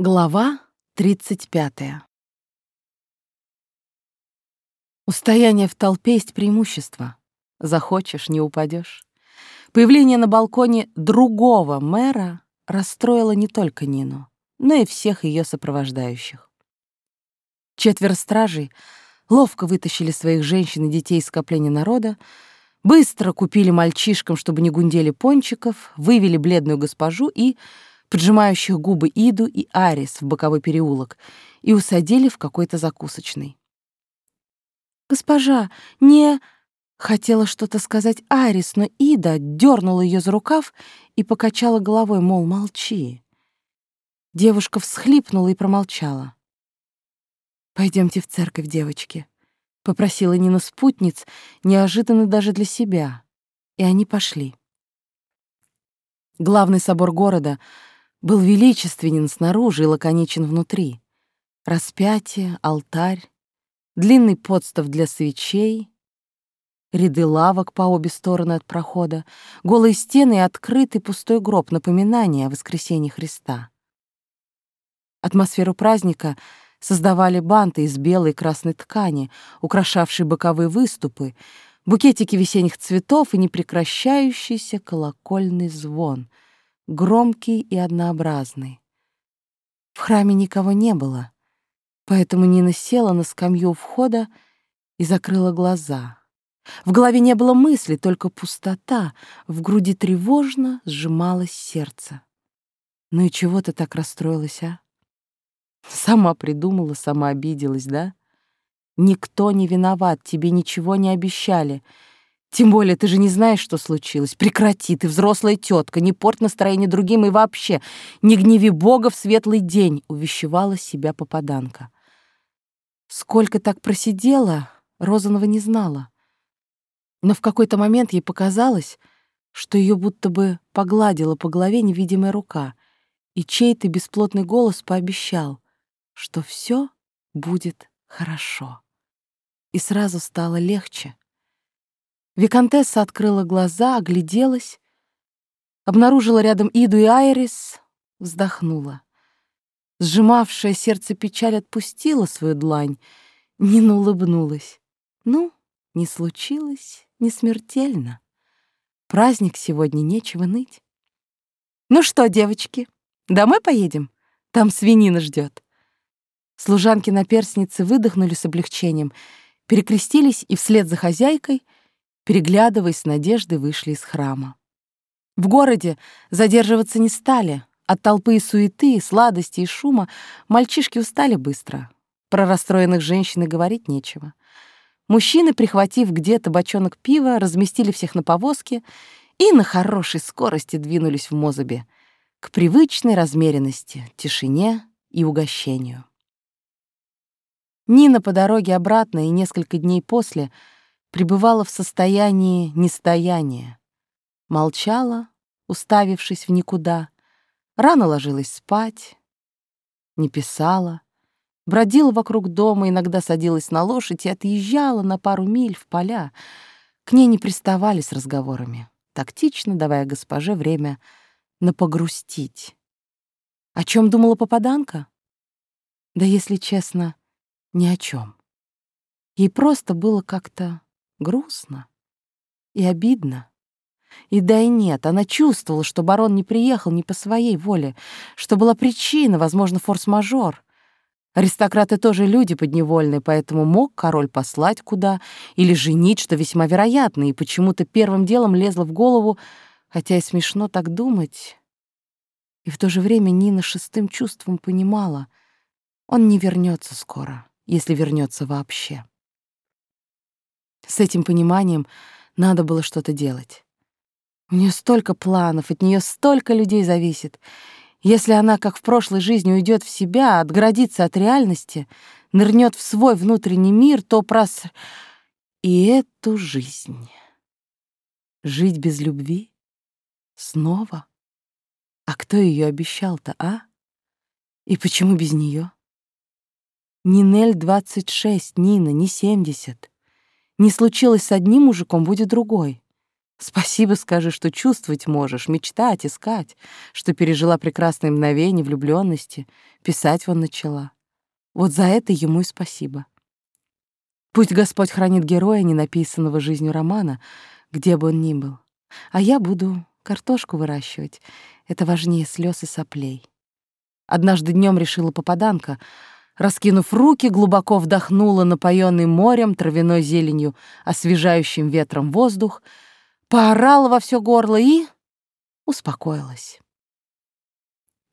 Глава 35. Устояние в толпе есть преимущество. Захочешь — не упадешь. Появление на балконе другого мэра расстроило не только Нину, но и всех ее сопровождающих. Четверо стражей ловко вытащили своих женщин и детей из скопления народа, быстро купили мальчишкам, чтобы не гундели пончиков, вывели бледную госпожу и поджимающих губы Иду и Арис в боковой переулок, и усадили в какой-то закусочный. «Госпожа, не...» Хотела что-то сказать Арис, но Ида дернула ее за рукав и покачала головой, мол, молчи. Девушка всхлипнула и промолчала. Пойдемте в церковь, девочки», — попросила Нина спутниц, неожиданно даже для себя. И они пошли. Главный собор города — был величественен снаружи и лаконичен внутри. Распятие, алтарь, длинный подстав для свечей, ряды лавок по обе стороны от прохода, голые стены и открытый пустой гроб, напоминание о воскресении Христа. Атмосферу праздника создавали банты из белой и красной ткани, украшавшие боковые выступы, букетики весенних цветов и непрекращающийся колокольный звон — громкий и однообразный. В храме никого не было, поэтому Нина села на скамью у входа и закрыла глаза. В голове не было мысли, только пустота, в груди тревожно сжималось сердце. Ну и чего ты так расстроилась, а? Сама придумала, сама обиделась, да? Никто не виноват, тебе ничего не обещали — тем более ты же не знаешь, что случилось. Прекрати, ты взрослая тетка, не порт настроение другим и вообще не гневи Бога в светлый день, увещевала себя попаданка. Сколько так просидела, Розанова не знала. Но в какой-то момент ей показалось, что ее будто бы погладила по голове невидимая рука, и чей-то бесплотный голос пообещал, что все будет хорошо. И сразу стало легче. Викантесса открыла глаза, огляделась, обнаружила рядом Иду и Айрис, вздохнула. Сжимавшая сердце печаль отпустила свою длань, Нина улыбнулась. Ну, не случилось, не смертельно. Праздник сегодня, нечего ныть. Ну что, девочки, домой поедем? Там свинина ждет. Служанки на перстнице выдохнули с облегчением, перекрестились и вслед за хозяйкой — переглядываясь с надеждой, вышли из храма. В городе задерживаться не стали. От толпы и суеты, сладости и шума мальчишки устали быстро. Про расстроенных женщин и говорить нечего. Мужчины, прихватив где-то бочонок пива, разместили всех на повозке и на хорошей скорости двинулись в Мозабе к привычной размеренности, тишине и угощению. Нина по дороге обратно и несколько дней после — пребывала в состоянии нестояния. Молчала, уставившись в никуда, рано ложилась спать, не писала, бродила вокруг дома, иногда садилась на лошадь и отъезжала на пару миль в поля. К ней не приставали с разговорами, тактично давая госпоже время на погрустить. О чем думала попаданка? Да, если честно, ни о чем. Ей просто было как-то грустно и обидно. И да и нет, она чувствовала, что барон не приехал не по своей воле, что была причина, возможно, форс-мажор. Аристократы тоже люди подневольные, поэтому мог король послать куда или женить, что весьма вероятно, и почему-то первым делом лезло в голову, хотя и смешно так думать. И в то же время Нина шестым чувством понимала, он не вернется скоро, если вернется вообще. С этим пониманием надо было что-то делать. У нее столько планов, от нее столько людей зависит. Если она, как в прошлой жизни, уйдет в себя, отгородится от реальности, нырнет в свой внутренний мир, то прос... И эту жизнь. Жить без любви? Снова? А кто ее обещал-то, а? И почему без нее? Нинель 26, Нина, не 70. Не случилось с одним мужиком, будет другой. Спасибо скажи, что чувствовать можешь, мечтать, искать, что пережила прекрасные мгновения влюбленности, писать вон начала. Вот за это ему и спасибо. Пусть Господь хранит героя, не написанного жизнью романа, где бы он ни был. А я буду картошку выращивать. Это важнее слез и соплей. Однажды днем решила попаданка — раскинув руки, глубоко вдохнула напоенный морем, травяной зеленью, освежающим ветром воздух, поорала во все горло и успокоилась.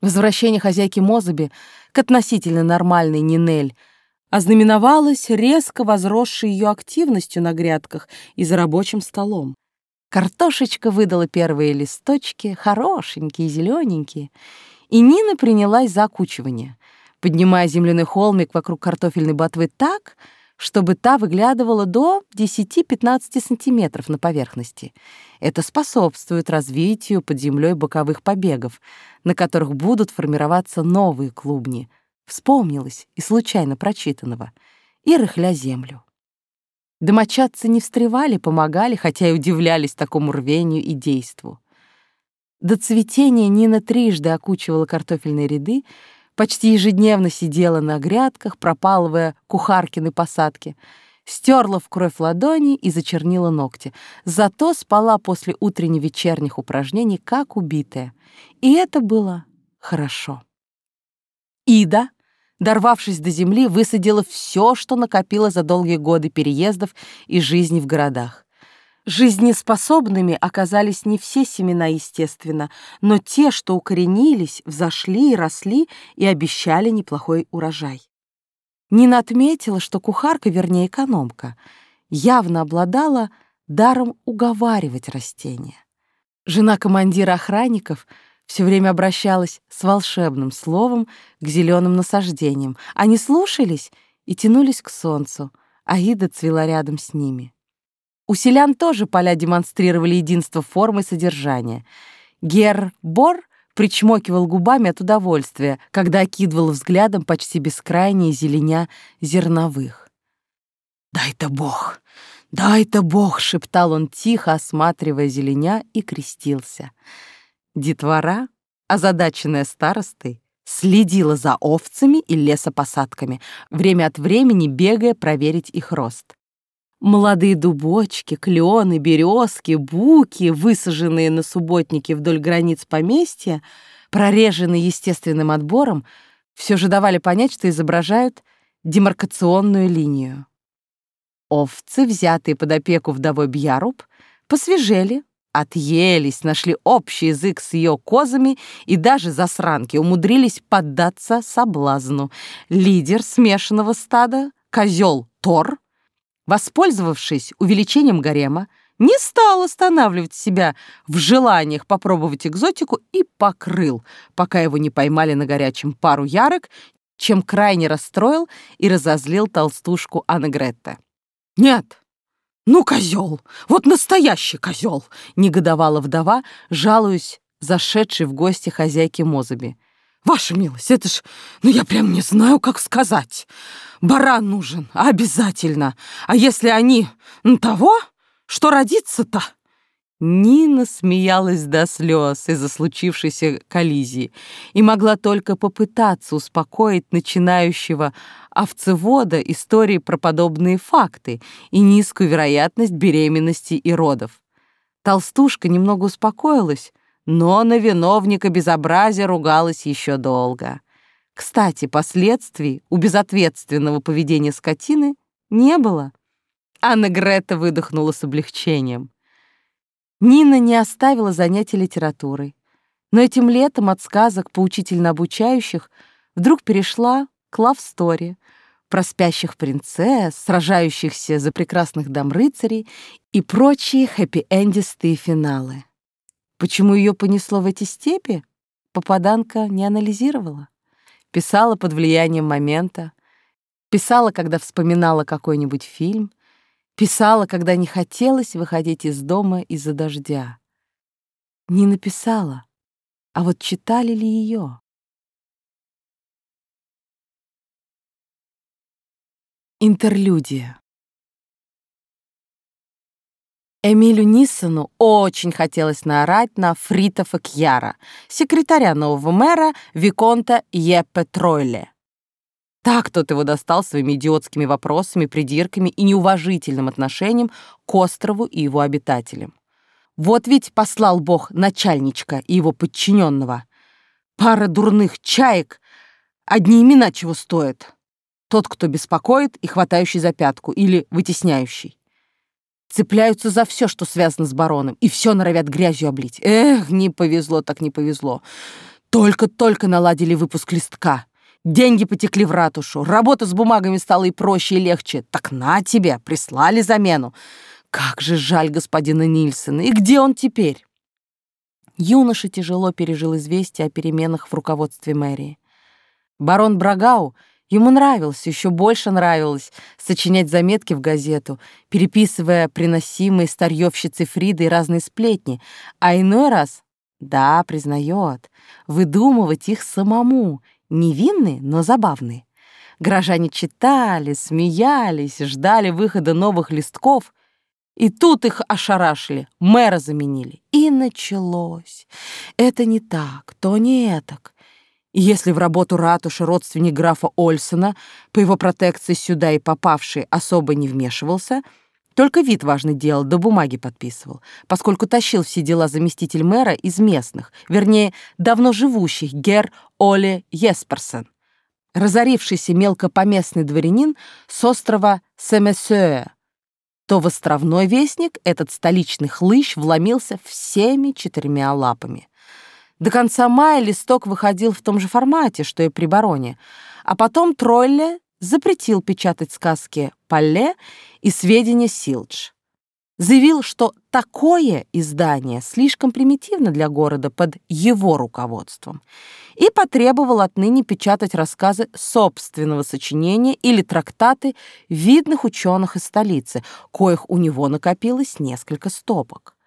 Возвращение хозяйки Мозаби к относительно нормальной Нинель ознаменовалось резко возросшей ее активностью на грядках и за рабочим столом. Картошечка выдала первые листочки, хорошенькие, зелененькие, и Нина принялась за окучивание поднимая земляной холмик вокруг картофельной ботвы так, чтобы та выглядывала до 10-15 сантиметров на поверхности. Это способствует развитию под землей боковых побегов, на которых будут формироваться новые клубни. Вспомнилось и случайно прочитанного. И рыхля землю. Домочадцы не встревали, помогали, хотя и удивлялись такому рвению и действу. До цветения Нина трижды окучивала картофельные ряды, почти ежедневно сидела на грядках, пропалывая кухаркины посадки, стерла в кровь ладони и зачернила ногти. Зато спала после утренне-вечерних упражнений, как убитая. И это было хорошо. Ида, дорвавшись до земли, высадила все, что накопила за долгие годы переездов и жизни в городах. Жизнеспособными оказались не все семена, естественно, но те, что укоренились, взошли и росли и обещали неплохой урожай. Нина отметила, что кухарка, вернее экономка, явно обладала даром уговаривать растения. Жена командира охранников все время обращалась с волшебным словом к зеленым насаждениям. Они слушались и тянулись к солнцу, а Ида цвела рядом с ними. У селян тоже поля демонстрировали единство формы и содержания. Гер Бор причмокивал губами от удовольствия, когда окидывал взглядом почти бескрайние зеленя зерновых. «Дай-то Бог! Дай-то Бог!» — шептал он тихо, осматривая зеленя, и крестился. Детвора, озадаченная старостой, следила за овцами и лесопосадками, время от времени бегая проверить их рост. Молодые дубочки, клены, березки, буки, высаженные на субботнике вдоль границ поместья, прореженные естественным отбором, все же давали понять, что изображают демаркационную линию. Овцы, взятые под опеку вдовой Бьяруб, посвежели, отъелись, нашли общий язык с ее козами и даже засранки умудрились поддаться соблазну. Лидер смешанного стада, козел Тор, воспользовавшись увеличением гарема, не стал останавливать себя в желаниях попробовать экзотику и покрыл, пока его не поймали на горячем пару ярок, чем крайне расстроил и разозлил толстушку Аннегретте. «Нет, ну козел, вот настоящий козел!» — негодовала вдова, жалуясь зашедшей в гости хозяйке Мозаби. Ваша милость, это ж... Ну, я прям не знаю, как сказать. Баран нужен, обязательно. А если они... того, что родится-то?» Нина смеялась до слез из-за случившейся коллизии и могла только попытаться успокоить начинающего овцевода истории про подобные факты и низкую вероятность беременности и родов. Толстушка немного успокоилась, но на виновника безобразия ругалась еще долго. Кстати, последствий у безответственного поведения скотины не было. Анна Грета выдохнула с облегчением. Нина не оставила занятий литературой, но этим летом от сказок поучительно обучающих вдруг перешла к лав-стори про спящих принцесс, сражающихся за прекрасных дам рыцарей и прочие хэппи-эндистые финалы. Почему ее понесло в эти степи, попаданка не анализировала. Писала под влиянием момента, писала, когда вспоминала какой-нибудь фильм, писала, когда не хотелось выходить из дома из-за дождя. Не написала, а вот читали ли ее? Интерлюдия Эмилю Ниссону очень хотелось наорать на Фритофа Кьяра, секретаря нового мэра Виконта Еппе Тройле. Так тот его достал своими идиотскими вопросами, придирками и неуважительным отношением к острову и его обитателям. Вот ведь послал Бог начальничка и его подчиненного. Пара дурных чаек, одни имена чего стоят. Тот, кто беспокоит и хватающий за пятку, или вытесняющий. Цепляются за все, что связано с бароном, и все норовят грязью облить. Эх, не повезло так не повезло. Только-только наладили выпуск листка. Деньги потекли в ратушу, работа с бумагами стала и проще, и легче. Так на тебе, прислали замену. Как же жаль господина Нильсона, и где он теперь? Юноша тяжело пережил известие о переменах в руководстве мэрии. Барон Брагау ему нравилось, еще больше нравилось сочинять заметки в газету, переписывая приносимые старьевщицы Фридой разные сплетни, а иной раз, да, признает, выдумывать их самому — Невинные, но забавные. Горожане читали, смеялись, ждали выхода новых листков, и тут их ошарашили, мэра заменили. И началось. Это не так, то не этак. И если в работу ратуши родственник графа Ольсона, по его протекции сюда и попавший, особо не вмешивался — только вид важный делал, да бумаги подписывал, поскольку тащил все дела заместитель мэра из местных, вернее, давно живущих гер Оле Есперсон, разорившийся мелкопоместный дворянин с острова Семесёя. То в островной вестник этот столичный хлыщ вломился всеми четырьмя лапами. До конца мая листок выходил в том же формате, что и при бароне, а потом Тролле запретил печатать сказки Палле и сведения Силдж. Заявил, что такое издание слишком примитивно для города под его руководством и потребовал отныне печатать рассказы собственного сочинения или трактаты видных ученых из столицы, коих у него накопилось несколько стопок.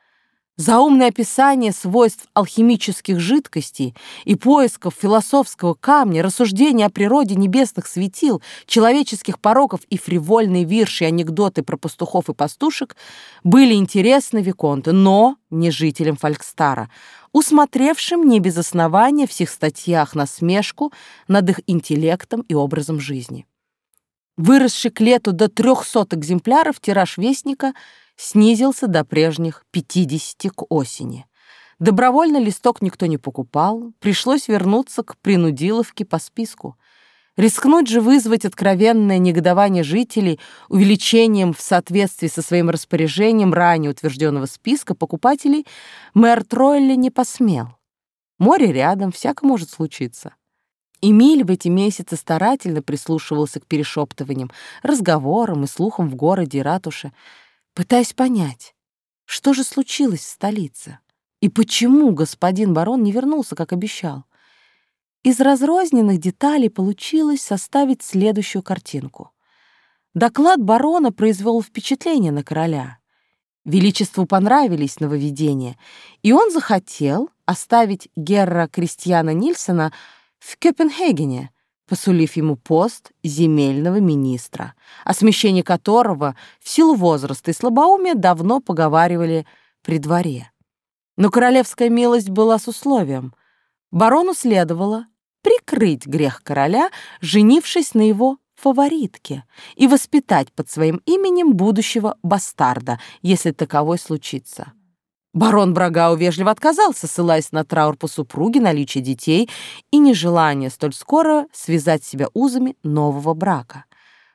Заумное описание свойств алхимических жидкостей и поисков философского камня, рассуждения о природе небесных светил, человеческих пороков и фривольные вирши и анекдоты про пастухов и пастушек были интересны Виконту, но не жителям Фолькстара, усмотревшим не без основания в всех статьях насмешку над их интеллектом и образом жизни. Выросший к лету до 300 экземпляров тираж Вестника – снизился до прежних 50 к осени. Добровольно листок никто не покупал, пришлось вернуться к принудиловке по списку. Рискнуть же вызвать откровенное негодование жителей увеличением в соответствии со своим распоряжением ранее утвержденного списка покупателей мэр Тройли не посмел. Море рядом, всяко может случиться. Эмиль в эти месяцы старательно прислушивался к перешептываниям, разговорам и слухам в городе и ратуше — пытаясь понять, что же случилось в столице и почему господин барон не вернулся, как обещал. Из разрозненных деталей получилось составить следующую картинку. Доклад барона произвел впечатление на короля. Величеству понравились нововведения, и он захотел оставить Герра Кристиана Нильсона в Копенгагене, посулив ему пост земельного министра, о смещении которого в силу возраста и слабоумия давно поговаривали при дворе. Но королевская милость была с условием. Барону следовало прикрыть грех короля, женившись на его фаворитке, и воспитать под своим именем будущего бастарда, если таковой случится. Барон Брагау вежливо отказался, ссылаясь на траур по супруге, наличие детей и нежелание столь скоро связать себя узами нового брака.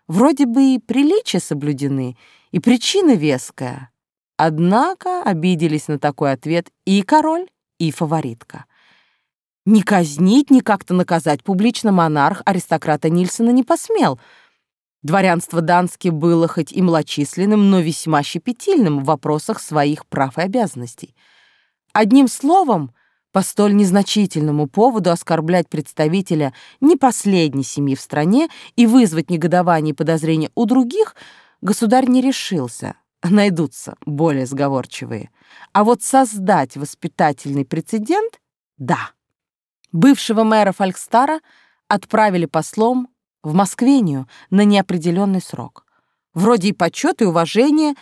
Вроде бы и приличия соблюдены, и причина веская. Однако обиделись на такой ответ и король, и фаворитка. Не казнить, ни как-то наказать публично монарх аристократа Нильсона не посмел — Дворянство Дански было хоть и малочисленным, но весьма щепетильным в вопросах своих прав и обязанностей. Одним словом, по столь незначительному поводу оскорблять представителя не последней семьи в стране и вызвать негодование и подозрения у других государь не решился. Найдутся более сговорчивые. А вот создать воспитательный прецедент — да. Бывшего мэра Фолькстара отправили послом в Москвению на неопределенный срок. Вроде и почет, и уважение,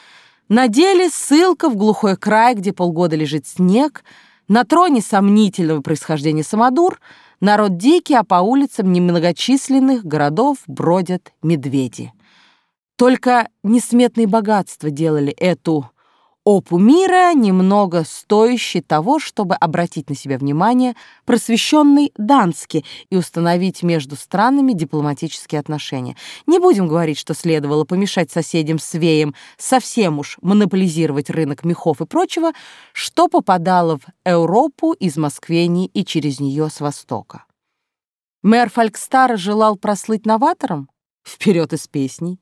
На деле ссылка в глухой край, где полгода лежит снег, на троне сомнительного происхождения самодур, народ дикий, а по улицам немногочисленных городов бродят медведи. Только несметные богатства делали эту опу мира немного стоящий того, чтобы обратить на себя внимание просвещенный Дански и установить между странами дипломатические отношения. Не будем говорить, что следовало помешать соседям свеям совсем уж монополизировать рынок мехов и прочего, что попадало в Европу из Москвени и через нее с востока. Мэр Фолькстара желал прослыть новатором? Вперед из песней!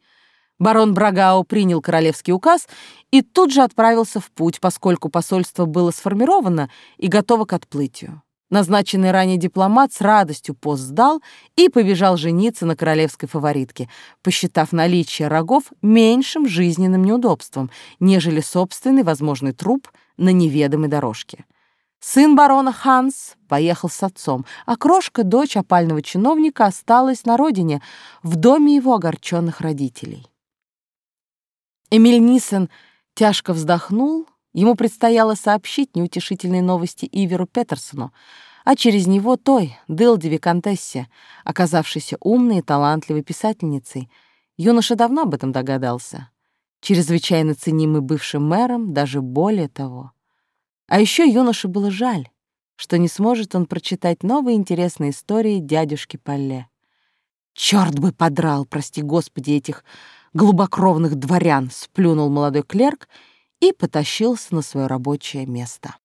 Барон Брагау принял королевский указ и тут же отправился в путь, поскольку посольство было сформировано и готово к отплытию. Назначенный ранее дипломат с радостью пост сдал и побежал жениться на королевской фаворитке, посчитав наличие рогов меньшим жизненным неудобством, нежели собственный возможный труп на неведомой дорожке. Сын барона Ханс поехал с отцом, а крошка, дочь опального чиновника, осталась на родине, в доме его огорченных родителей. Эмиль Ниссен тяжко вздохнул. Ему предстояло сообщить неутешительные новости Иверу Петерсону, а через него той, Дылде Викантессе, оказавшейся умной и талантливой писательницей. Юноша давно об этом догадался. Чрезвычайно ценимый бывшим мэром, даже более того. А еще юноше было жаль, что не сможет он прочитать новые интересные истории дядюшки Палле. Черт бы подрал, прости господи, этих глубокровных дворян, сплюнул молодой клерк и потащился на свое рабочее место.